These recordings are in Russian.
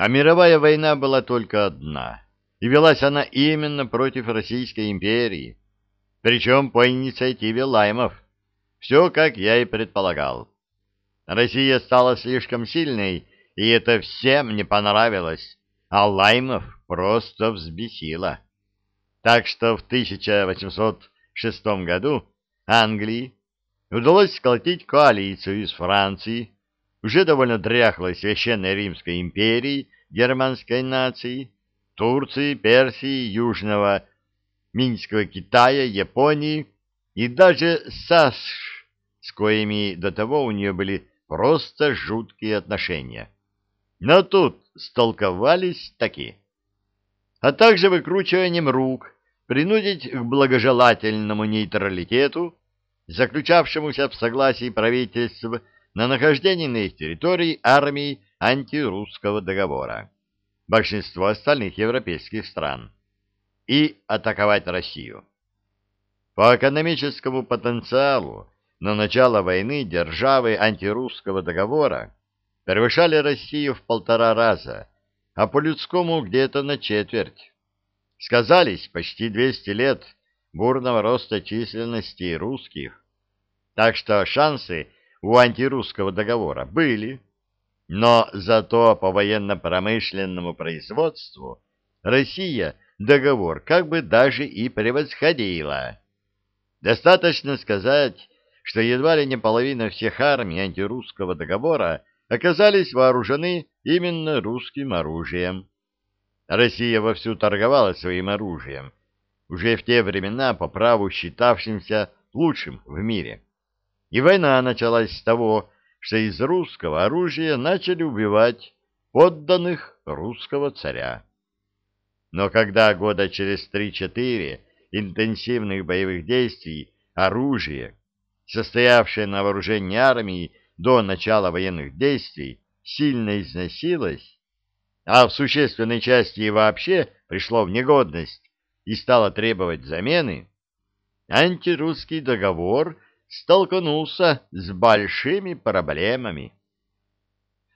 А мировая война была только одна, и велась она именно против Российской империи, причем по инициативе Лаймов. Все, как я и предполагал. Россия стала слишком сильной, и это всем не понравилось, а Лаймов просто взбесило. Так что в 1806 году Англии удалось сколотить коалицию из Франции, уже довольно дряхлой Священной Римской империи, германской нации, Турции, Персии, Южного, Минского Китая, Японии и даже САСШ, с коими до того у нее были просто жуткие отношения. Но тут столковались такие. А также выкручиванием рук принудить к благожелательному нейтралитету, заключавшемуся в согласии правительств на нахождение на их территории армии антирусского договора, большинство остальных европейских стран, и атаковать Россию. По экономическому потенциалу на начало войны державы антирусского договора превышали Россию в полтора раза, а по-людскому где-то на четверть. Сказались почти 200 лет бурного роста численности русских, так что шансы у антирусского договора были, но зато по военно-промышленному производству Россия договор как бы даже и превосходила. Достаточно сказать, что едва ли не половина всех армий антирусского договора оказались вооружены именно русским оружием. Россия вовсю торговала своим оружием, уже в те времена по праву считавшимся лучшим в мире. И война началась с того, что из русского оружия начали убивать подданных русского царя. Но когда года через три-четыре интенсивных боевых действий оружие, состоявшее на вооружении армии до начала военных действий, сильно износилось, а в существенной части и вообще пришло в негодность и стало требовать замены, антирусский договор – столкнулся с большими проблемами.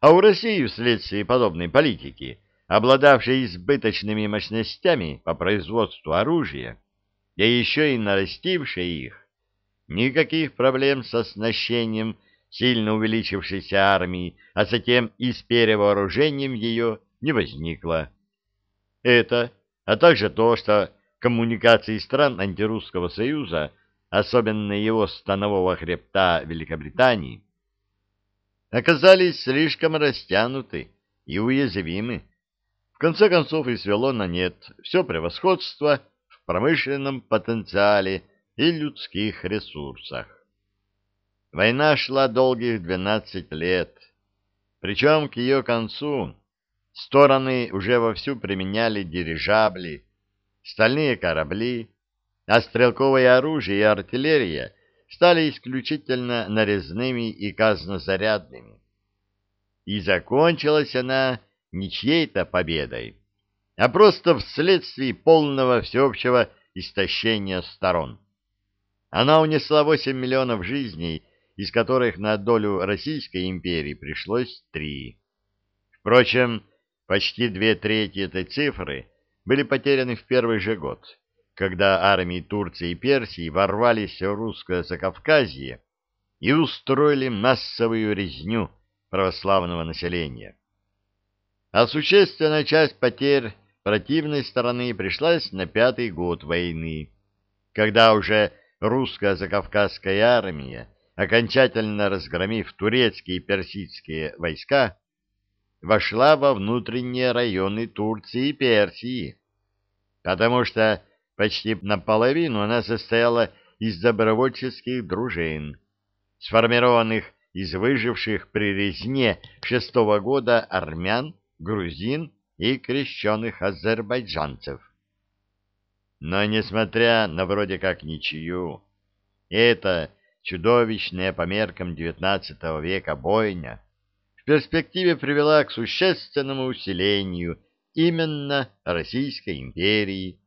А у России вследствие подобной политики, обладавшей избыточными мощностями по производству оружия, да еще и нарастившей их, никаких проблем с оснащением сильно увеличившейся армии, а затем и с перевооружением ее не возникло. Это, а также то, что коммуникации стран антирусского союза особенно его станового хребта Великобритании, оказались слишком растянуты и уязвимы. В конце концов и свело на нет все превосходство в промышленном потенциале и людских ресурсах. Война шла долгих 12 лет, причем к ее концу стороны уже вовсю применяли дирижабли, стальные корабли, а стрелковое оружие и артиллерия стали исключительно нарезными и казнозарядными. И закончилась она не чьей-то победой, а просто вследствие полного всеобщего истощения сторон. Она унесла 8 миллионов жизней, из которых на долю Российской империи пришлось три. Впрочем, почти две трети этой цифры были потеряны в первый же год когда армии Турции и Персии ворвались в русское Закавказье и устроили массовую резню православного населения. А существенная часть потерь противной стороны пришлась на пятый год войны, когда уже русская Закавказская армия, окончательно разгромив турецкие и персидские войска, вошла во внутренние районы Турции и Персии, потому что Почти наполовину она состояла из добровольческих дружин, сформированных из выживших при резне шестого года армян, грузин и крещенных азербайджанцев. Но, несмотря на вроде как ничью, эта чудовищная по меркам XIX века бойня в перспективе привела к существенному усилению именно Российской империи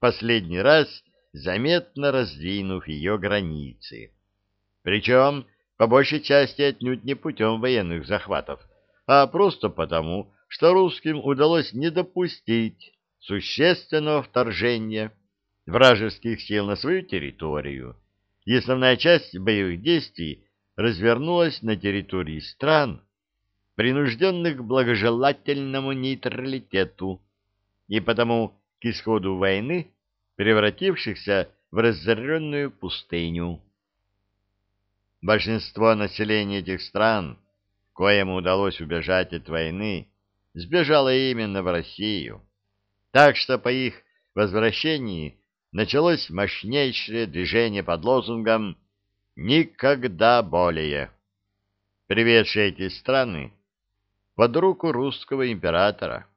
последний раз заметно раздвинув ее границы. Причем, по большей части, отнюдь не путем военных захватов, а просто потому, что русским удалось не допустить существенного вторжения вражеских сил на свою территорию, и основная часть боевых действий развернулась на территории стран, принужденных к благожелательному нейтралитету, и потому к исходу войны превратившихся в разоренную пустыню. Большинство населения этих стран, коему удалось убежать от войны, сбежало именно в Россию. Так что по их возвращении началось мощнейшее движение под лозунгом «Никогда более», приведшее эти страны под руку русского императора.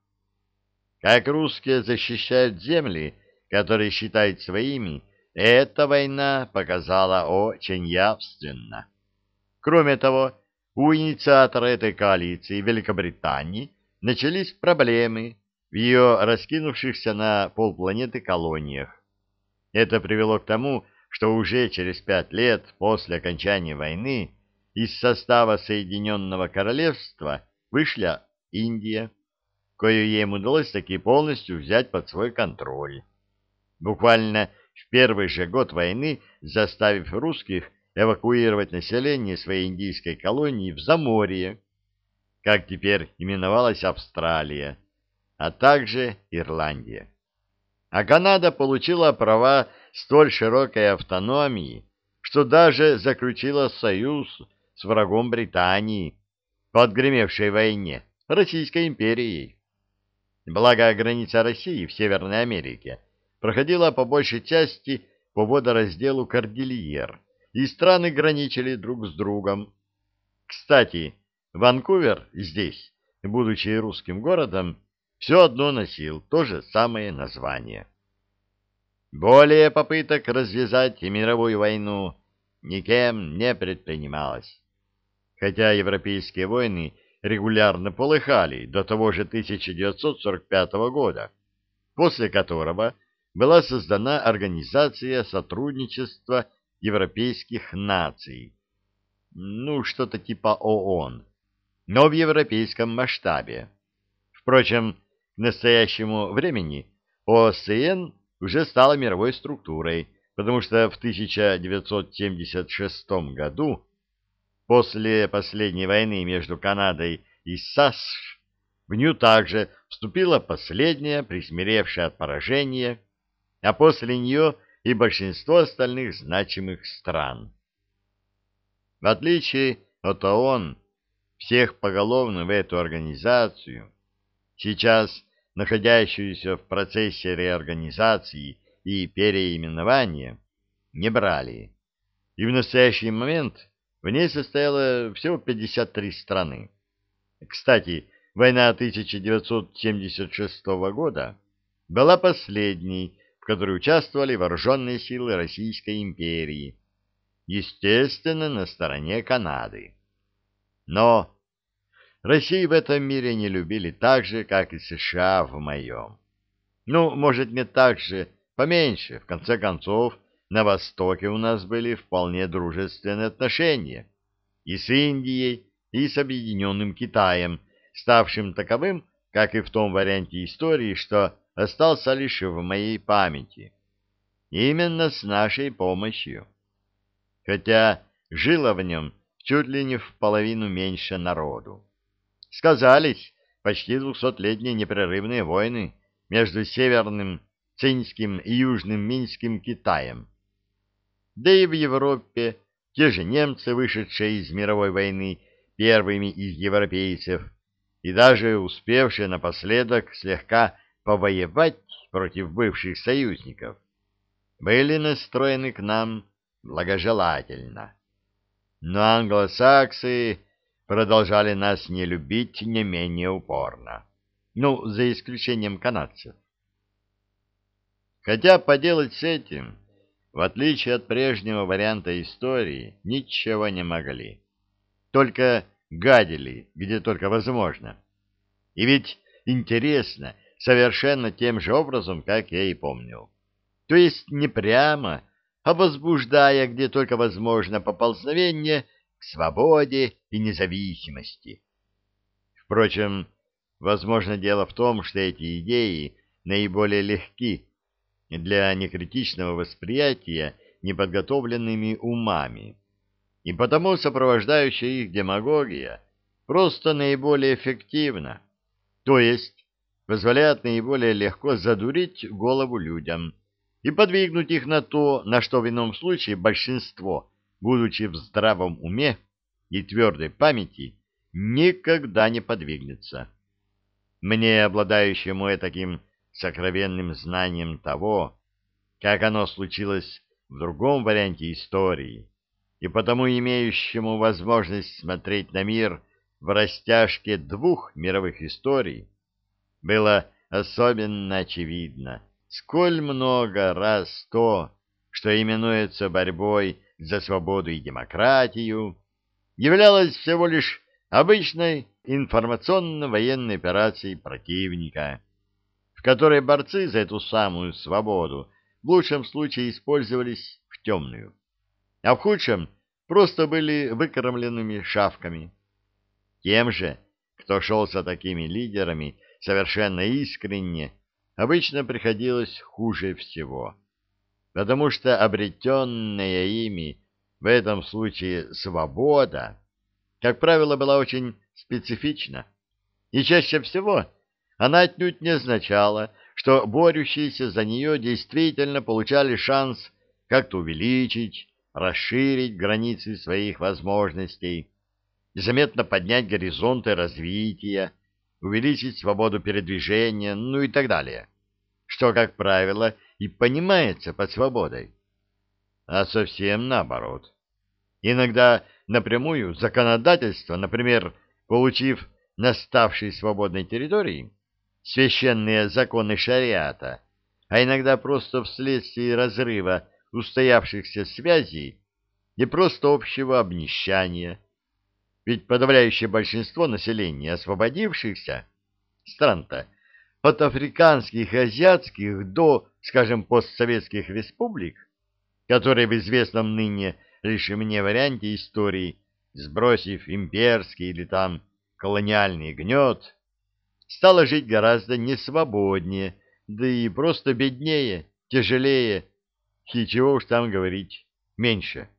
Как русские защищают земли, которые считают своими, эта война показала очень явственно. Кроме того, у инициатора этой коалиции Великобритании начались проблемы в ее раскинувшихся на полпланеты колониях. Это привело к тому, что уже через пять лет после окончания войны из состава Соединенного Королевства вышли Индия, кою ей удалось таки полностью взять под свой контроль. Буквально в первый же год войны заставив русских эвакуировать население своей индийской колонии в Заморье, как теперь именовалась Австралия, а также Ирландия. А Канада получила права столь широкой автономии, что даже заключила союз с врагом Британии по отгремевшей войне Российской империей. Благо, граница России в Северной Америке проходила по большей части по водоразделу Кордильер, и страны граничили друг с другом. Кстати, Ванкувер здесь, будучи русским городом, все одно носил то же самое название. Более попыток развязать мировую войну никем не предпринималось. Хотя европейские войны регулярно полыхали до того же 1945 года, после которого была создана Организация сотрудничества европейских наций, ну, что-то типа ООН, но в европейском масштабе. Впрочем, к настоящему времени ОСН уже стала мировой структурой, потому что в 1976 году После последней войны между Канадой и САСШ в нее также вступила последняя, присмиревшая от поражения, а после нее и большинство остальных значимых стран. В отличие от ООН, всех поголовно в эту организацию, сейчас находящуюся в процессе реорганизации и переименования, не брали. И в настоящий момент в ней состояло всего 53 страны. Кстати, война 1976 года была последней, в которой участвовали вооруженные силы Российской империи, естественно, на стороне Канады. Но Россию в этом мире не любили так же, как и США в моем. Ну, может, не так же, поменьше, в конце концов, на Востоке у нас были вполне дружественные отношения и с Индией, и с Объединенным Китаем, ставшим таковым, как и в том варианте истории, что остался лишь в моей памяти. Именно с нашей помощью. Хотя жило в нем чуть ли не в половину меньше народу. Сказались почти двухсотлетние непрерывные войны между Северным Цинским и Южным Минским Китаем, да и в Европе те же немцы, вышедшие из мировой войны первыми из европейцев, и даже успевшие напоследок слегка повоевать против бывших союзников, были настроены к нам благожелательно. Но англосаксы продолжали нас не любить не менее упорно. Ну, за исключением канадцев. Хотя поделать с этим в отличие от прежнего варианта истории, ничего не могли. Только гадили, где только возможно. И ведь интересно, совершенно тем же образом, как я и помнил. То есть не прямо, а возбуждая, где только возможно, поползновение к свободе и независимости. Впрочем, Возможно, дело в том, что эти идеи наиболее легки для некритичного восприятия неподготовленными умами, и потому сопровождающая их демагогия просто наиболее эффективна, то есть позволяет наиболее легко задурить голову людям и подвигнуть их на то, на что в ином случае большинство, будучи в здравом уме и твердой памяти, никогда не подвигнется. Мне, обладающему таким сокровенным знанием того, как оно случилось в другом варианте истории, и потому имеющему возможность смотреть на мир в растяжке двух мировых историй, было особенно очевидно, сколь много раз то, что именуется борьбой за свободу и демократию, являлось всего лишь обычной информационно-военной операцией противника, в которой борцы за эту самую свободу в лучшем случае использовались в темную, а в худшем просто были выкормленными шавками. Тем же, кто шел за такими лидерами совершенно искренне, обычно приходилось хуже всего, потому что обретенная ими в этом случае свобода, как правило, была очень специфична, и чаще всего она отнюдь не означала, что борющиеся за нее действительно получали шанс как-то увеличить, расширить границы своих возможностей, заметно поднять горизонты развития, увеличить свободу передвижения, ну и так далее, что, как правило, и понимается под свободой. А совсем наоборот. Иногда напрямую законодательство, например, получив на ставшей свободной территории священные законы шариата, а иногда просто вследствие разрыва устоявшихся связей и просто общего обнищания. Ведь подавляющее большинство населения, освободившихся стран-то, от африканских и азиатских до, скажем, постсоветских республик, которые в известном ныне лишь мне варианте истории, сбросив имперский или там колониальный гнет, стало жить гораздо несвободнее, да и просто беднее, тяжелее, и чего уж там говорить, меньше.